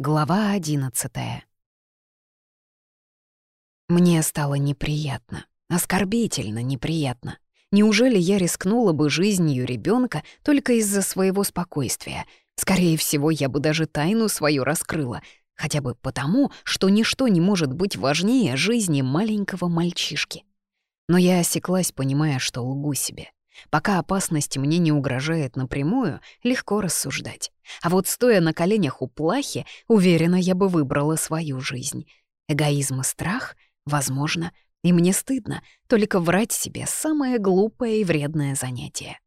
Глава одиннадцатая. Мне стало неприятно, оскорбительно неприятно. Неужели я рискнула бы жизнью ребенка только из-за своего спокойствия? Скорее всего, я бы даже тайну свою раскрыла, хотя бы потому, что ничто не может быть важнее жизни маленького мальчишки. Но я осеклась, понимая, что лгу себе. Пока опасность мне не угрожает напрямую, легко рассуждать. А вот стоя на коленях у плахи, уверена, я бы выбрала свою жизнь. Эгоизм и страх? Возможно. И мне стыдно, только врать себе — самое глупое и вредное занятие.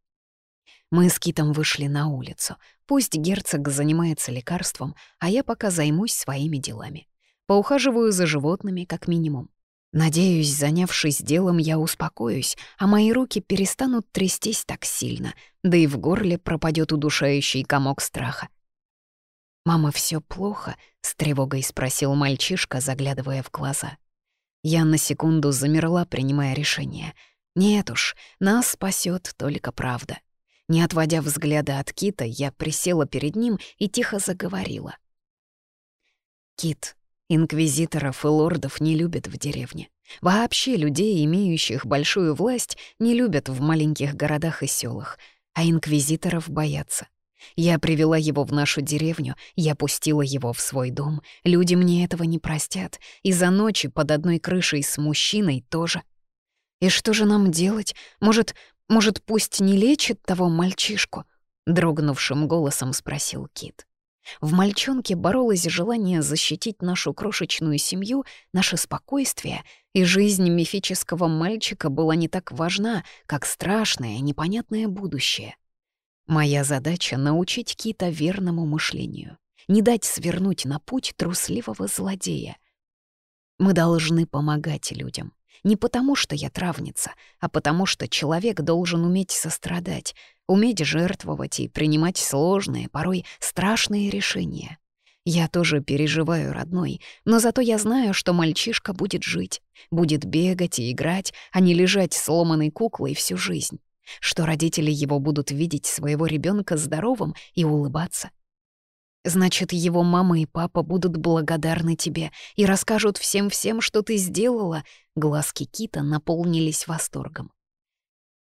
Мы с Китом вышли на улицу. Пусть герцог занимается лекарством, а я пока займусь своими делами. Поухаживаю за животными, как минимум. Надеюсь, занявшись делом, я успокоюсь, а мои руки перестанут трястись так сильно, да и в горле пропадет удушающий комок страха. «Мама, все плохо?» — с тревогой спросил мальчишка, заглядывая в глаза. Я на секунду замерла, принимая решение. «Нет уж, нас спасет только правда». Не отводя взгляда от Кита, я присела перед ним и тихо заговорила. «Кит, Инквизиторов и лордов не любят в деревне. Вообще людей, имеющих большую власть, не любят в маленьких городах и селах, а инквизиторов боятся. Я привела его в нашу деревню, я пустила его в свой дом. Люди мне этого не простят, и за ночи под одной крышей с мужчиной тоже. И что же нам делать? Может, может, пусть не лечит того мальчишку? Дрогнувшим голосом спросил Кит. В мальчонке боролось желание защитить нашу крошечную семью, наше спокойствие, и жизнь мифического мальчика была не так важна, как страшное, непонятное будущее. Моя задача — научить Кита верному мышлению, не дать свернуть на путь трусливого злодея. Мы должны помогать людям. Не потому, что я травница, а потому, что человек должен уметь сострадать, уметь жертвовать и принимать сложные, порой страшные решения. Я тоже переживаю, родной, но зато я знаю, что мальчишка будет жить, будет бегать и играть, а не лежать сломанной куклой всю жизнь, что родители его будут видеть своего ребенка здоровым и улыбаться. Значит, его мама и папа будут благодарны тебе и расскажут всем-всем, что ты сделала. Глазки Кита наполнились восторгом.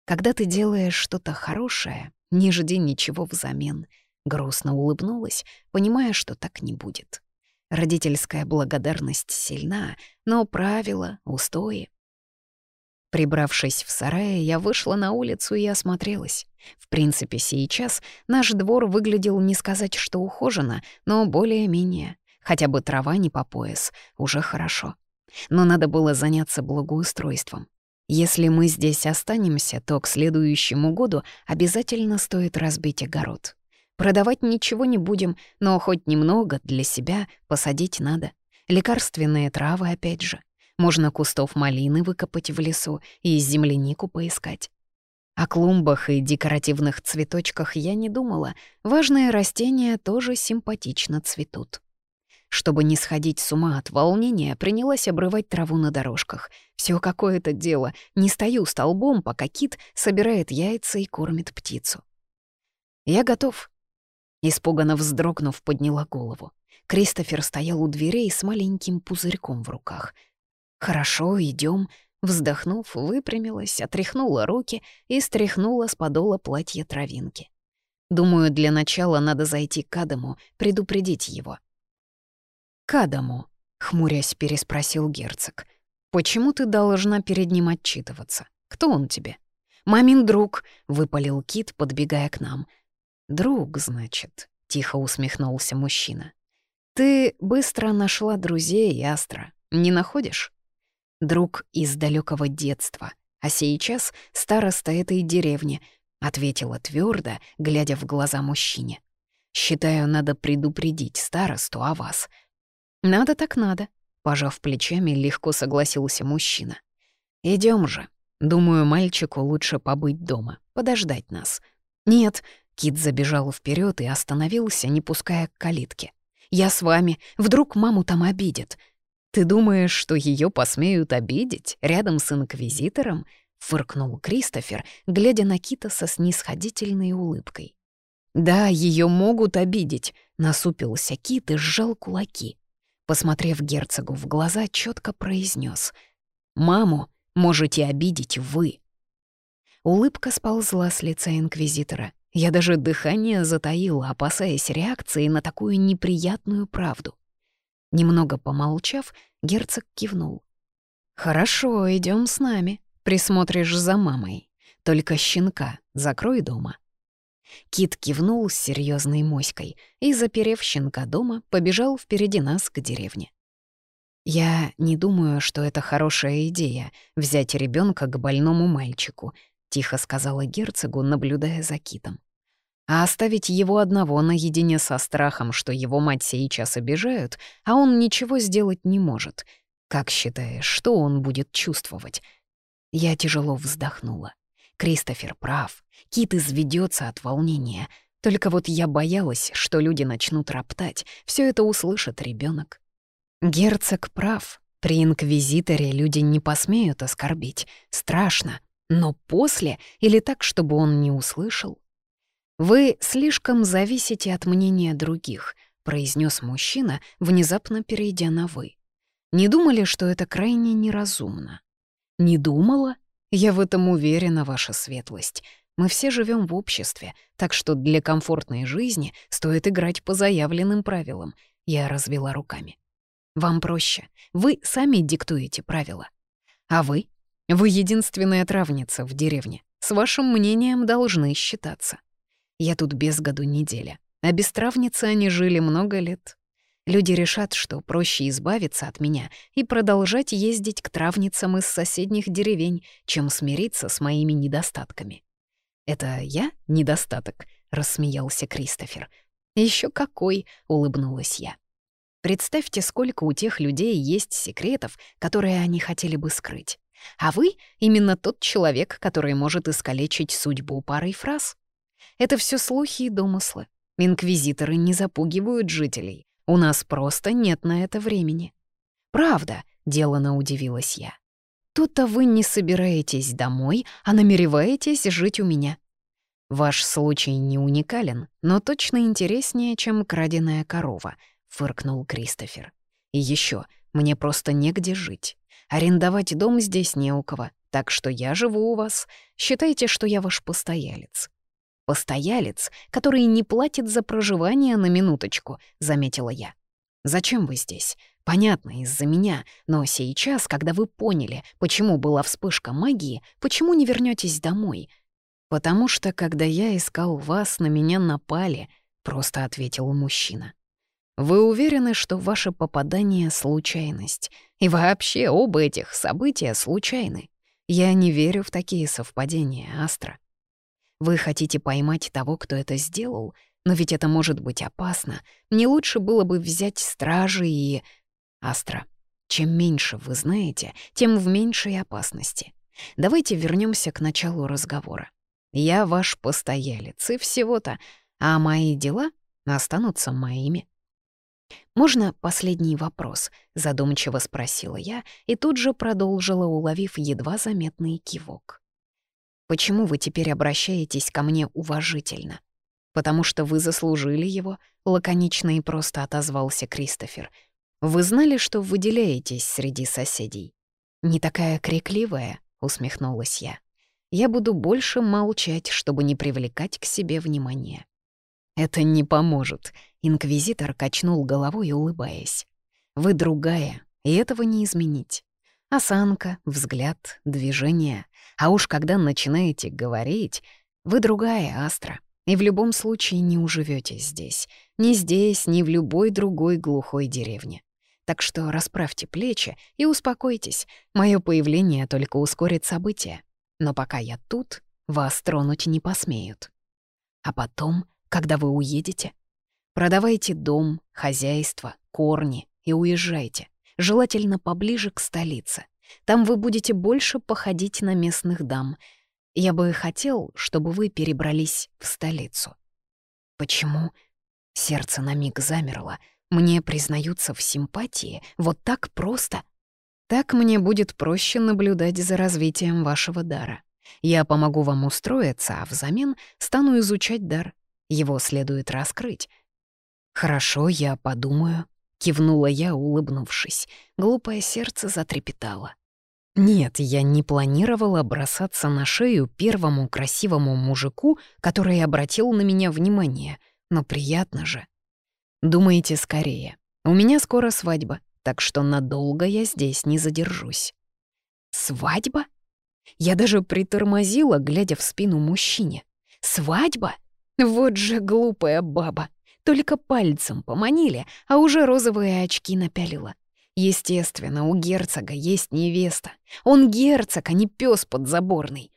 Когда ты делаешь что-то хорошее, не жди ничего взамен. Грустно улыбнулась, понимая, что так не будет. Родительская благодарность сильна, но правила, устои Прибравшись в сарае, я вышла на улицу и осмотрелась. В принципе, сейчас наш двор выглядел не сказать, что ухоженно, но более-менее. Хотя бы трава не по пояс, уже хорошо. Но надо было заняться благоустройством. Если мы здесь останемся, то к следующему году обязательно стоит разбить огород. Продавать ничего не будем, но хоть немного для себя посадить надо. Лекарственные травы опять же. Можно кустов малины выкопать в лесу и землянику поискать. О клумбах и декоративных цветочках я не думала. Важные растения тоже симпатично цветут. Чтобы не сходить с ума от волнения, принялась обрывать траву на дорожках. Все какое-то дело. Не стою столбом, пока кит собирает яйца и кормит птицу. «Я готов». Испуганно вздрогнув, подняла голову. Кристофер стоял у дверей с маленьким пузырьком в руках — «Хорошо, идем. Вздохнув, выпрямилась, отряхнула руки и стряхнула с подола платья травинки. Думаю, для начала надо зайти к Адаму, предупредить его. «К Адаму?» — хмурясь переспросил герцог. «Почему ты должна перед ним отчитываться? Кто он тебе?» «Мамин друг», — выпалил Кит, подбегая к нам. «Друг, значит», — тихо усмехнулся мужчина. «Ты быстро нашла друзей, Астра, не находишь?» Друг из далекого детства, а сейчас староста этой деревни», — ответила твердо, глядя в глаза мужчине. «Считаю, надо предупредить старосту о вас». «Надо так надо», — пожав плечами, легко согласился мужчина. Идем же. Думаю, мальчику лучше побыть дома, подождать нас». «Нет», — Кит забежал вперед и остановился, не пуская к калитке. «Я с вами. Вдруг маму там обидят. «Ты думаешь, что ее посмеют обидеть рядом с инквизитором?» — фыркнул Кристофер, глядя на Кита со снисходительной улыбкой. Да, ее могут обидеть, насупился Кит и сжал кулаки. Посмотрев герцогу в глаза, четко произнес: «Маму можете обидеть вы». Улыбка сползла с лица инквизитора. Я даже дыхание затаила, опасаясь реакции на такую неприятную правду. Немного помолчав, герцог кивнул. «Хорошо, идем с нами. Присмотришь за мамой. Только щенка закрой дома». Кит кивнул с серьезной моськой и, заперев щенка дома, побежал впереди нас к деревне. «Я не думаю, что это хорошая идея — взять ребенка к больному мальчику», — тихо сказала герцогу, наблюдая за Китом. «А оставить его одного наедине со страхом, что его мать сейчас обижают, а он ничего сделать не может. Как считаешь, что он будет чувствовать?» Я тяжело вздохнула. Кристофер прав. Кит изведется от волнения. Только вот я боялась, что люди начнут роптать. Все это услышит ребенок. Герцог прав. При инквизиторе люди не посмеют оскорбить. Страшно. Но после или так, чтобы он не услышал? «Вы слишком зависите от мнения других», — произнес мужчина, внезапно перейдя на «вы». «Не думали, что это крайне неразумно?» «Не думала?» Я в этом уверена, ваша светлость. Мы все живем в обществе, так что для комфортной жизни стоит играть по заявленным правилам. Я развела руками. Вам проще. Вы сами диктуете правила. А вы? Вы единственная травница в деревне. С вашим мнением должны считаться. Я тут без году неделя. А без травницы они жили много лет. Люди решат, что проще избавиться от меня и продолжать ездить к травницам из соседних деревень, чем смириться с моими недостатками. «Это я недостаток?» — рассмеялся Кристофер. Еще какой!» — улыбнулась я. «Представьте, сколько у тех людей есть секретов, которые они хотели бы скрыть. А вы — именно тот человек, который может искалечить судьбу парой фраз. Это все слухи и домыслы. Инквизиторы не запугивают жителей, у нас просто нет на это времени. Правда, делано удивилась я. Тут-то вы не собираетесь домой, а намереваетесь жить у меня. Ваш случай не уникален, но точно интереснее, чем краденая корова, фыркнул Кристофер. И еще, мне просто негде жить. Арендовать дом здесь не у кого, так что я живу у вас. Считайте, что я ваш постоялец. «Постоялец, который не платит за проживание на минуточку», — заметила я. «Зачем вы здесь? Понятно, из-за меня, но сейчас, когда вы поняли, почему была вспышка магии, почему не вернетесь домой?» «Потому что, когда я искал вас, на меня напали», — просто ответил мужчина. «Вы уверены, что ваше попадание — случайность? И вообще оба этих события случайны? Я не верю в такие совпадения, Астра. Вы хотите поймать того, кто это сделал, но ведь это может быть опасно. Не лучше было бы взять стражи и... Астра, чем меньше вы знаете, тем в меньшей опасности. Давайте вернемся к началу разговора. Я ваш постоялец и всего-то, а мои дела останутся моими. «Можно последний вопрос?» — задумчиво спросила я и тут же продолжила, уловив едва заметный кивок. Почему вы теперь обращаетесь ко мне уважительно? Потому что вы заслужили его, лаконично и просто отозвался Кристофер. Вы знали, что выделяетесь среди соседей? Не такая крикливая, усмехнулась я. Я буду больше молчать, чтобы не привлекать к себе внимания. Это не поможет, инквизитор качнул головой, улыбаясь. Вы другая, и этого не изменить. Осанка, взгляд, движение. А уж когда начинаете говорить, вы другая Астра, и в любом случае не уживёте здесь. Ни здесь, ни в любой другой глухой деревне. Так что расправьте плечи и успокойтесь. Моё появление только ускорит события. Но пока я тут, вас тронуть не посмеют. А потом, когда вы уедете, продавайте дом, хозяйство, корни и уезжайте желательно поближе к столице. Там вы будете больше походить на местных дам. Я бы хотел, чтобы вы перебрались в столицу». «Почему?» Сердце на миг замерло. Мне признаются в симпатии. Вот так просто. Так мне будет проще наблюдать за развитием вашего дара. Я помогу вам устроиться, а взамен стану изучать дар. Его следует раскрыть. «Хорошо, я подумаю», — кивнула я, улыбнувшись. Глупое сердце затрепетало. Нет, я не планировала бросаться на шею первому красивому мужику, который обратил на меня внимание, но приятно же. Думайте скорее. У меня скоро свадьба, так что надолго я здесь не задержусь. Свадьба? Я даже притормозила, глядя в спину мужчине. Свадьба? Вот же глупая баба. Только пальцем поманили, а уже розовые очки напялила. Естественно, у герцога есть невеста. Он герцог, а не пес подзаборный.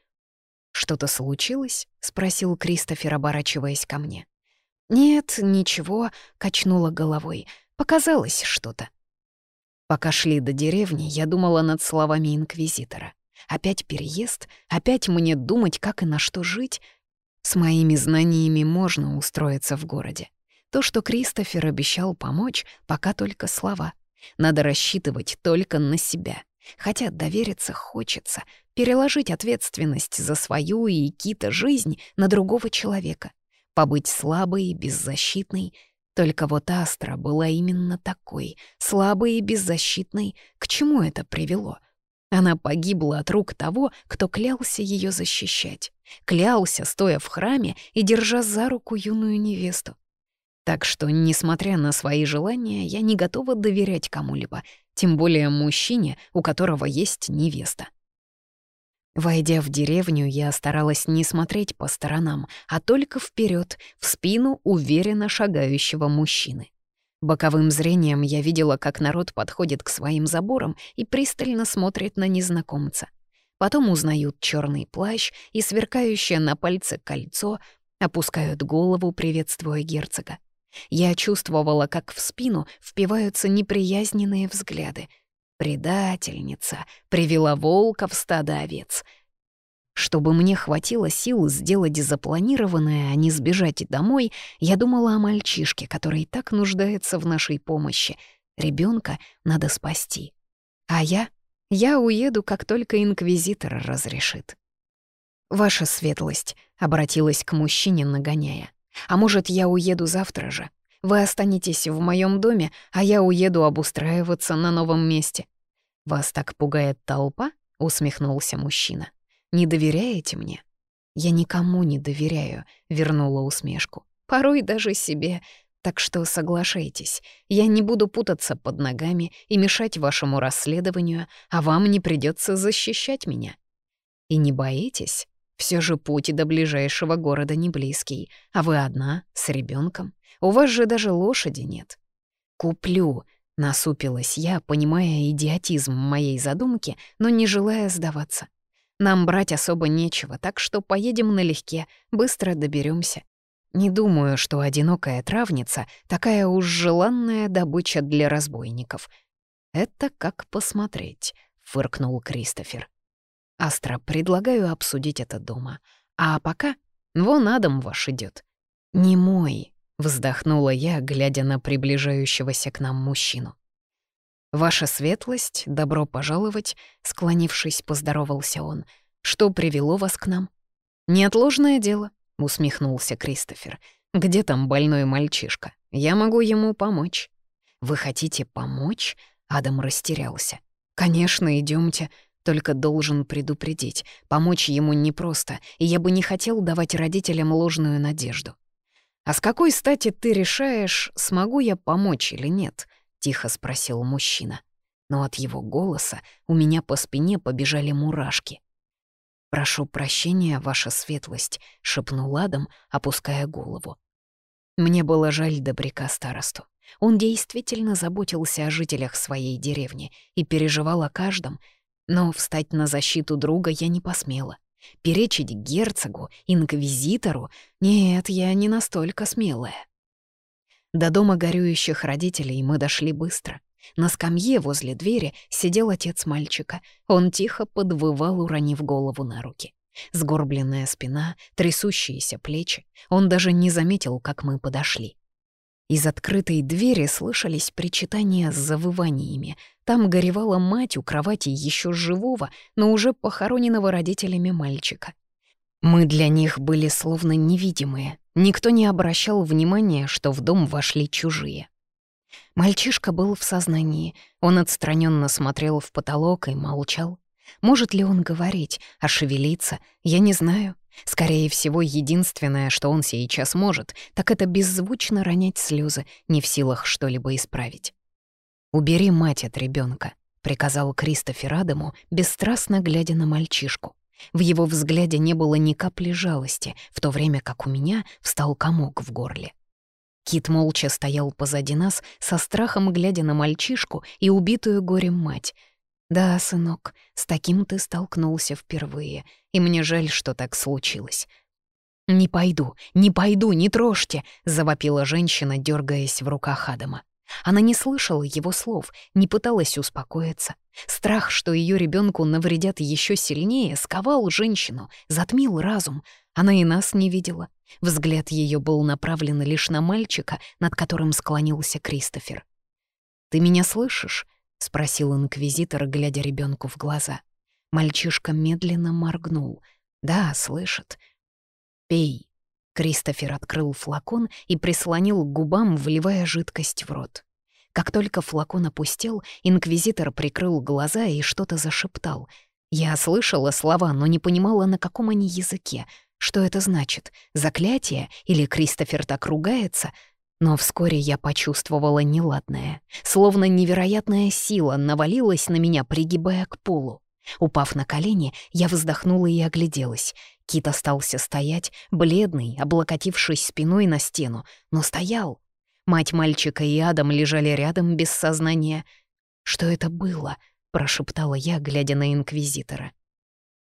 «Что-то случилось?» — спросил Кристофер, оборачиваясь ко мне. «Нет, ничего», — качнула головой. «Показалось что-то». Пока шли до деревни, я думала над словами инквизитора. Опять переезд, опять мне думать, как и на что жить. С моими знаниями можно устроиться в городе. То, что Кристофер обещал помочь, пока только слова. Надо рассчитывать только на себя. Хотя довериться хочется, переложить ответственность за свою и Кита жизнь на другого человека. Побыть слабой и беззащитной. Только вот Астра была именно такой, слабой и беззащитной. К чему это привело? Она погибла от рук того, кто клялся ее защищать. Клялся, стоя в храме и держа за руку юную невесту. Так что, несмотря на свои желания, я не готова доверять кому-либо, тем более мужчине, у которого есть невеста. Войдя в деревню, я старалась не смотреть по сторонам, а только вперед, в спину уверенно шагающего мужчины. Боковым зрением я видела, как народ подходит к своим заборам и пристально смотрит на незнакомца. Потом узнают черный плащ и сверкающее на пальце кольцо, опускают голову, приветствуя герцога. Я чувствовала, как в спину впиваются неприязненные взгляды. Предательница привела волка в стадо овец. Чтобы мне хватило сил сделать запланированное, а не сбежать домой, я думала о мальчишке, который так нуждается в нашей помощи. Ребенка надо спасти. А я? Я уеду, как только инквизитор разрешит. «Ваша светлость», — обратилась к мужчине, нагоняя. А может, я уеду завтра же? Вы останетесь в моем доме, а я уеду обустраиваться на новом месте. Вас так пугает толпа? усмехнулся мужчина. Не доверяете мне? Я никому не доверяю, вернула усмешку. Порой даже себе. Так что соглашайтесь, я не буду путаться под ногами и мешать вашему расследованию, а вам не придется защищать меня. И не боитесь? Все же путь до ближайшего города не близкий, а вы одна, с ребенком. У вас же даже лошади нет. Куплю, насупилась я, понимая идиотизм моей задумки, но не желая сдаваться. Нам брать особо нечего, так что поедем налегке, быстро доберемся. Не думаю, что одинокая травница — такая уж желанная добыча для разбойников. «Это как посмотреть», — фыркнул Кристофер. Астра, предлагаю обсудить это дома. А пока вон Адам ваш идет. Не мой, вздохнула я, глядя на приближающегося к нам мужчину. «Ваша светлость, добро пожаловать», — склонившись, поздоровался он. «Что привело вас к нам?» «Неотложное дело», — усмехнулся Кристофер. «Где там больной мальчишка? Я могу ему помочь». «Вы хотите помочь?» — Адам растерялся. «Конечно, идемте. Только должен предупредить, помочь ему непросто, и я бы не хотел давать родителям ложную надежду. «А с какой стати ты решаешь, смогу я помочь или нет?» — тихо спросил мужчина. Но от его голоса у меня по спине побежали мурашки. «Прошу прощения, ваша светлость», — шепнул Адам, опуская голову. Мне было жаль добряка старосту. Он действительно заботился о жителях своей деревни и переживал о каждом, но встать на защиту друга я не посмела. Перечить герцогу, инквизитору — нет, я не настолько смелая. До дома горюющих родителей мы дошли быстро. На скамье возле двери сидел отец мальчика. Он тихо подвывал, уронив голову на руки. Сгорбленная спина, трясущиеся плечи. Он даже не заметил, как мы подошли. Из открытой двери слышались причитания с завываниями. Там горевала мать у кровати еще живого, но уже похороненного родителями мальчика. Мы для них были словно невидимые. Никто не обращал внимания, что в дом вошли чужие. Мальчишка был в сознании. Он отстраненно смотрел в потолок и молчал. Может ли он говорить, а шевелиться, я не знаю. Скорее всего, единственное, что он сейчас может, так это беззвучно ронять слезы, не в силах что-либо исправить. «Убери мать от ребенка, приказал Кристофер Адаму, бесстрастно глядя на мальчишку. В его взгляде не было ни капли жалости, в то время как у меня встал комок в горле. Кит молча стоял позади нас, со страхом глядя на мальчишку и убитую горем мать — «Да, сынок, с таким ты столкнулся впервые, и мне жаль, что так случилось». «Не пойду, не пойду, не трожьте!» — завопила женщина, дергаясь в руках Адама. Она не слышала его слов, не пыталась успокоиться. Страх, что ее ребенку навредят еще сильнее, сковал женщину, затмил разум. Она и нас не видела. Взгляд ее был направлен лишь на мальчика, над которым склонился Кристофер. «Ты меня слышишь?» — спросил инквизитор, глядя ребенку в глаза. Мальчишка медленно моргнул. «Да, слышит». «Пей». Кристофер открыл флакон и прислонил к губам, вливая жидкость в рот. Как только флакон опустел, инквизитор прикрыл глаза и что-то зашептал. Я слышала слова, но не понимала, на каком они языке. Что это значит? Заклятие? Или Кристофер так ругается? Но вскоре я почувствовала неладное. Словно невероятная сила навалилась на меня, пригибая к полу. Упав на колени, я вздохнула и огляделась. Кит остался стоять, бледный, облокотившись спиной на стену, но стоял. Мать мальчика и Адам лежали рядом без сознания. «Что это было?» — прошептала я, глядя на Инквизитора.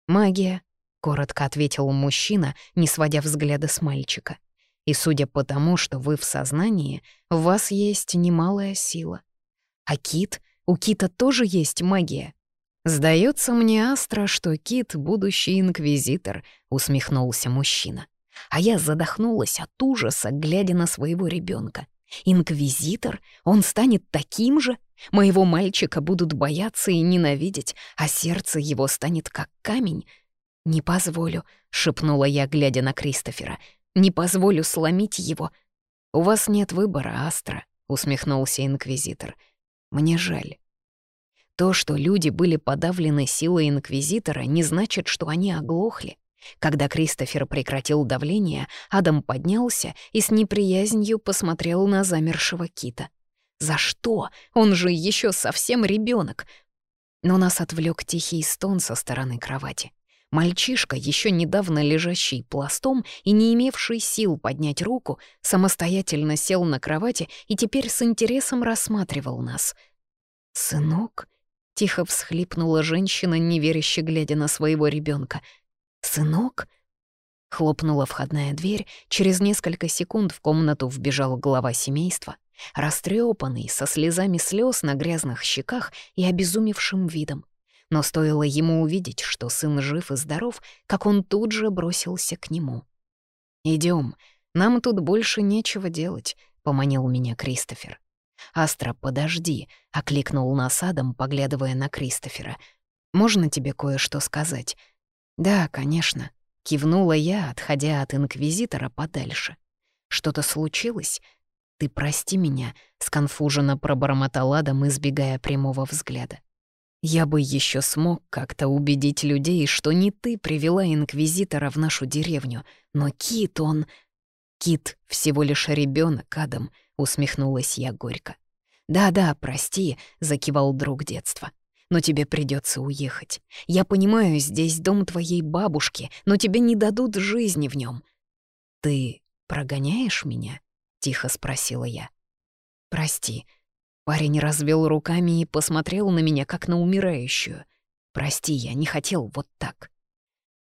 «Магия», — коротко ответил мужчина, не сводя взгляда с мальчика. И судя по тому, что вы в сознании, у вас есть немалая сила. А кит? У кита тоже есть магия. Сдается мне, Астра, что кит — будущий инквизитор, усмехнулся мужчина. А я задохнулась от ужаса, глядя на своего ребенка. Инквизитор? Он станет таким же? Моего мальчика будут бояться и ненавидеть, а сердце его станет как камень? «Не позволю», — шепнула я, глядя на Кристофера. Не позволю сломить его. У вас нет выбора, Астра, усмехнулся инквизитор. Мне жаль. То, что люди были подавлены силой инквизитора, не значит, что они оглохли. Когда Кристофер прекратил давление, Адам поднялся и с неприязнью посмотрел на замершего кита. «За что? Он же еще совсем ребенок. Но нас отвлек тихий стон со стороны кровати. Мальчишка, еще недавно лежащий пластом и не имевший сил поднять руку, самостоятельно сел на кровати и теперь с интересом рассматривал нас. «Сынок?» — тихо всхлипнула женщина, неверяще глядя на своего ребенка. «Сынок?» Хлопнула входная дверь, через несколько секунд в комнату вбежал глава семейства, растрепанный, со слезами слез на грязных щеках и обезумевшим видом. Но стоило ему увидеть, что сын жив и здоров, как он тут же бросился к нему. Идем, нам тут больше нечего делать», — поманил меня Кристофер. «Астра, подожди», — окликнул нас Адам, поглядывая на Кристофера. «Можно тебе кое-что сказать?» «Да, конечно», — кивнула я, отходя от Инквизитора подальше. «Что-то случилось?» «Ты прости меня», — сконфуженно пробормотал Адам, избегая прямого взгляда. Я бы еще смог как-то убедить людей, что не ты привела инквизитора в нашу деревню, но Кит, он... Кит всего лишь ребенок, Адам, усмехнулась я горько. Да-да, прости, закивал друг детства. Но тебе придется уехать. Я понимаю, здесь дом твоей бабушки, но тебе не дадут жизни в нем. Ты прогоняешь меня? тихо спросила я. Прости, Парень развел руками и посмотрел на меня, как на умирающую. «Прости, я не хотел вот так».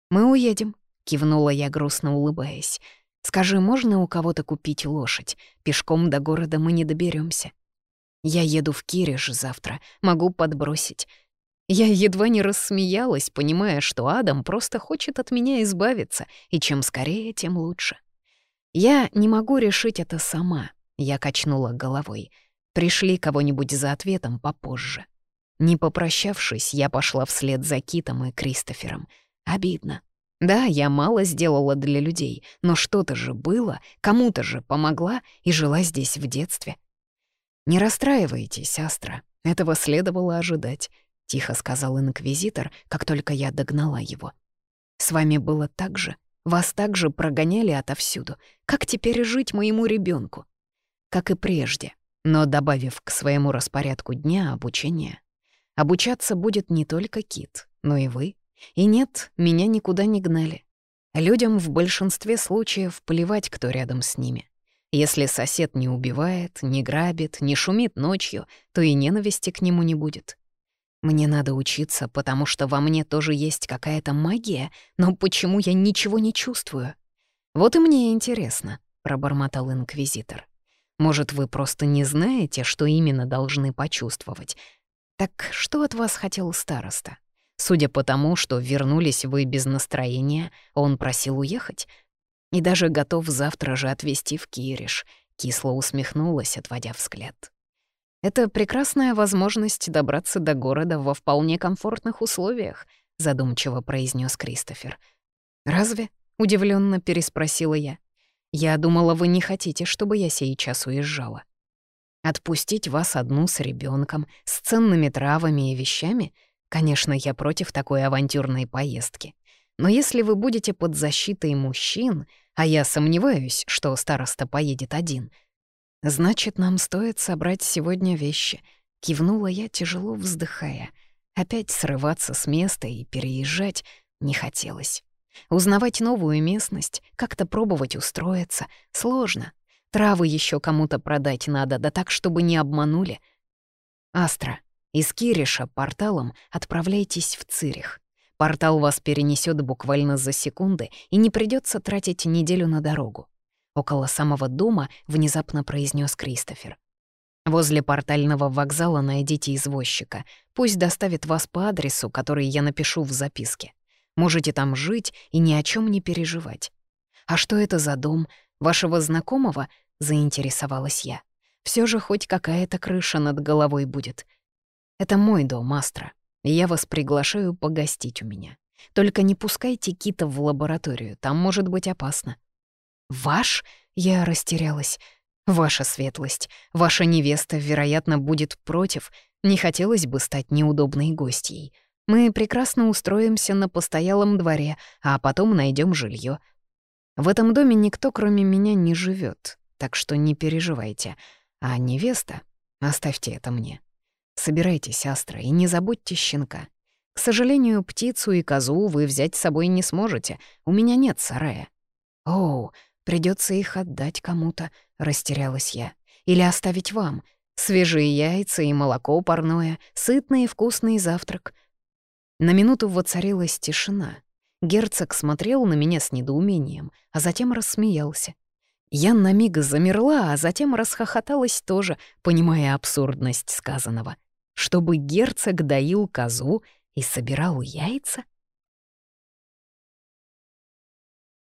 «Мы уедем», — кивнула я, грустно улыбаясь. «Скажи, можно у кого-то купить лошадь? Пешком до города мы не доберемся. Я еду в Кириш завтра, могу подбросить». Я едва не рассмеялась, понимая, что Адам просто хочет от меня избавиться, и чем скорее, тем лучше. Я не могу решить это сама, я качнула головой. Пришли кого-нибудь за ответом попозже. Не попрощавшись, я пошла вслед за Китом и Кристофером. Обидно. Да, я мало сделала для людей, но что-то же было, кому-то же помогла и жила здесь в детстве. «Не расстраивайтесь, Астра, этого следовало ожидать», — тихо сказал инквизитор, как только я догнала его. «С вами было так же, вас также прогоняли отовсюду. Как теперь жить моему ребенку? Как и прежде, но добавив к своему распорядку дня обучение. Обучаться будет не только Кит, но и вы. И нет, меня никуда не гнали. Людям в большинстве случаев плевать, кто рядом с ними. Если сосед не убивает, не грабит, не шумит ночью, то и ненависти к нему не будет. Мне надо учиться, потому что во мне тоже есть какая-то магия, но почему я ничего не чувствую? Вот и мне интересно, пробормотал инквизитор. Может, вы просто не знаете, что именно должны почувствовать? Так что от вас хотел староста? Судя по тому, что вернулись вы без настроения, он просил уехать и даже готов завтра же отвезти в Кириш. Кисло усмехнулась, отводя взгляд. Это прекрасная возможность добраться до города во вполне комфортных условиях, задумчиво произнес Кристофер. Разве? удивленно переспросила я. Я думала, вы не хотите, чтобы я сейчас уезжала. Отпустить вас одну с ребенком, с ценными травами и вещами? Конечно, я против такой авантюрной поездки. Но если вы будете под защитой мужчин, а я сомневаюсь, что староста поедет один — «Значит, нам стоит собрать сегодня вещи», — кивнула я, тяжело вздыхая. Опять срываться с места и переезжать не хотелось. Узнавать новую местность, как-то пробовать устроиться — сложно. Травы еще кому-то продать надо, да так, чтобы не обманули. Астра, из Кириша порталом отправляйтесь в Цирих. Портал вас перенесет буквально за секунды, и не придется тратить неделю на дорогу около самого дома внезапно произнес Кристофер. Возле портального вокзала найдите извозчика. Пусть доставит вас по адресу, который я напишу в записке. Можете там жить и ни о чем не переживать. А что это за дом? Вашего знакомого? Заинтересовалась я. Все же хоть какая-то крыша над головой будет. Это мой дом, Астра, и я вас приглашаю погостить у меня. Только не пускайте Кита в лабораторию, там может быть опасно. «Ваш?» — я растерялась. «Ваша светлость, ваша невеста, вероятно, будет против. Не хотелось бы стать неудобной гостьей. Мы прекрасно устроимся на постоялом дворе, а потом найдем жилье. В этом доме никто, кроме меня, не живет, так что не переживайте. А невеста? Оставьте это мне. Собирайтесь, Астра, и не забудьте щенка. К сожалению, птицу и козу вы взять с собой не сможете. У меня нет сарая. Оу, Придется их отдать кому-то, растерялась я. Или оставить вам. Свежие яйца и молоко парное, сытный и вкусный завтрак. На минуту воцарилась тишина. Герцог смотрел на меня с недоумением, а затем рассмеялся. Я на миг замерла, а затем расхохоталась тоже, понимая абсурдность сказанного. Чтобы герцог доил козу и собирал яйца?